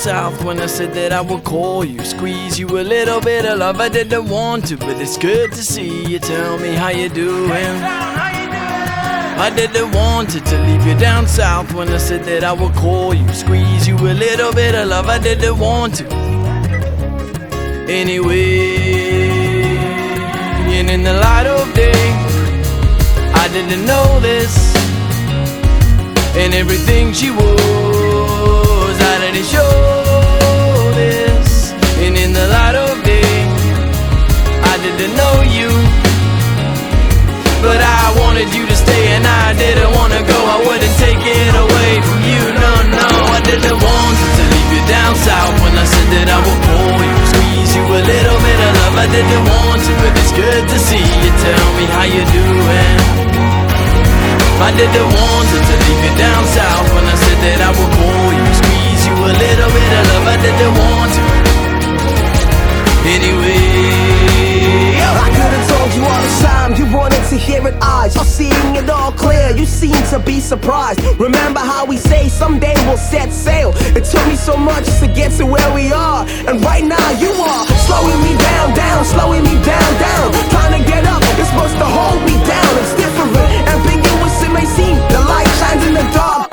south when I said that I would call you, squeeze you a little bit of love. I didn't want to, but it's good to see you. Tell me how you doing. I didn't want it to leave you down south when I said that I would call you, squeeze you a little bit of love. I didn't want to. Anyway, and in the light of day, I didn't know this, and everything she was, I didn't show Didn't know you, but I wanted you to stay, and I didn't wanna go. I wouldn't take it away from you, no, no, I didn't want to leave you down south when I said that I would call you, squeeze you a little bit of love. I didn't want to, but it's good to see you. Tell me how you doing. I didn't want to leave you down to hear it eyes. You're seeing it all clear, you seem to be surprised. Remember how we say someday we'll set sail? It took me so much to get to where we are, and right now you are slowing me down, down, slowing me down, down. Trying to get up, it's supposed to hold me down. It's different, ambiguous it may seem. The light shines in the dark.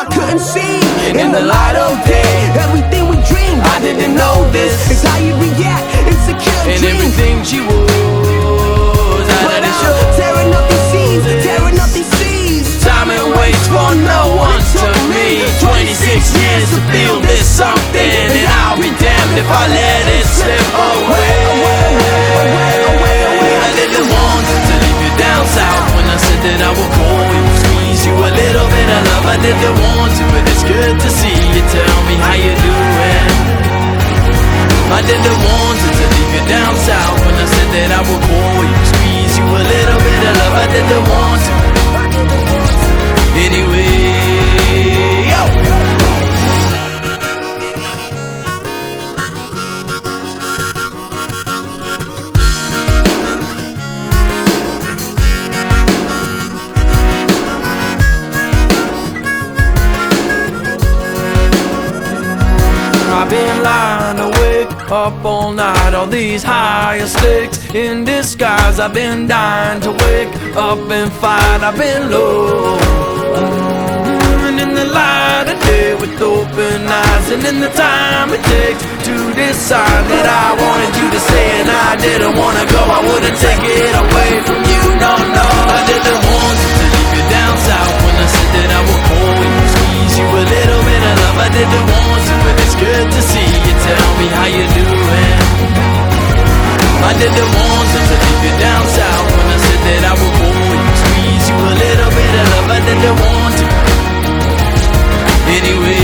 I couldn't see in the light of day everything we dreamed. I didn't know this is how you react. For no one to me. 26 years to feel this something, and I'll be damned if I let it slip away. I didn't want to leave you down south when I said that I would call you, squeeze you a little bit of love. I didn't want to, but it's good to see you. Tell me how you doing. I didn't want to leave you down south when I said that I would call you, squeeze you a little bit of love. I didn't want to. I've been lying awake up all night. All these higher stakes in disguise. I've been dying to wake up and fight. I've been low. And in the light of day with open eyes. And in the time it takes to decide that I wanted into the morns and to leave you down south. When I said that I would bore you, squeeze you a little bit of love I didn't want to. Anyway.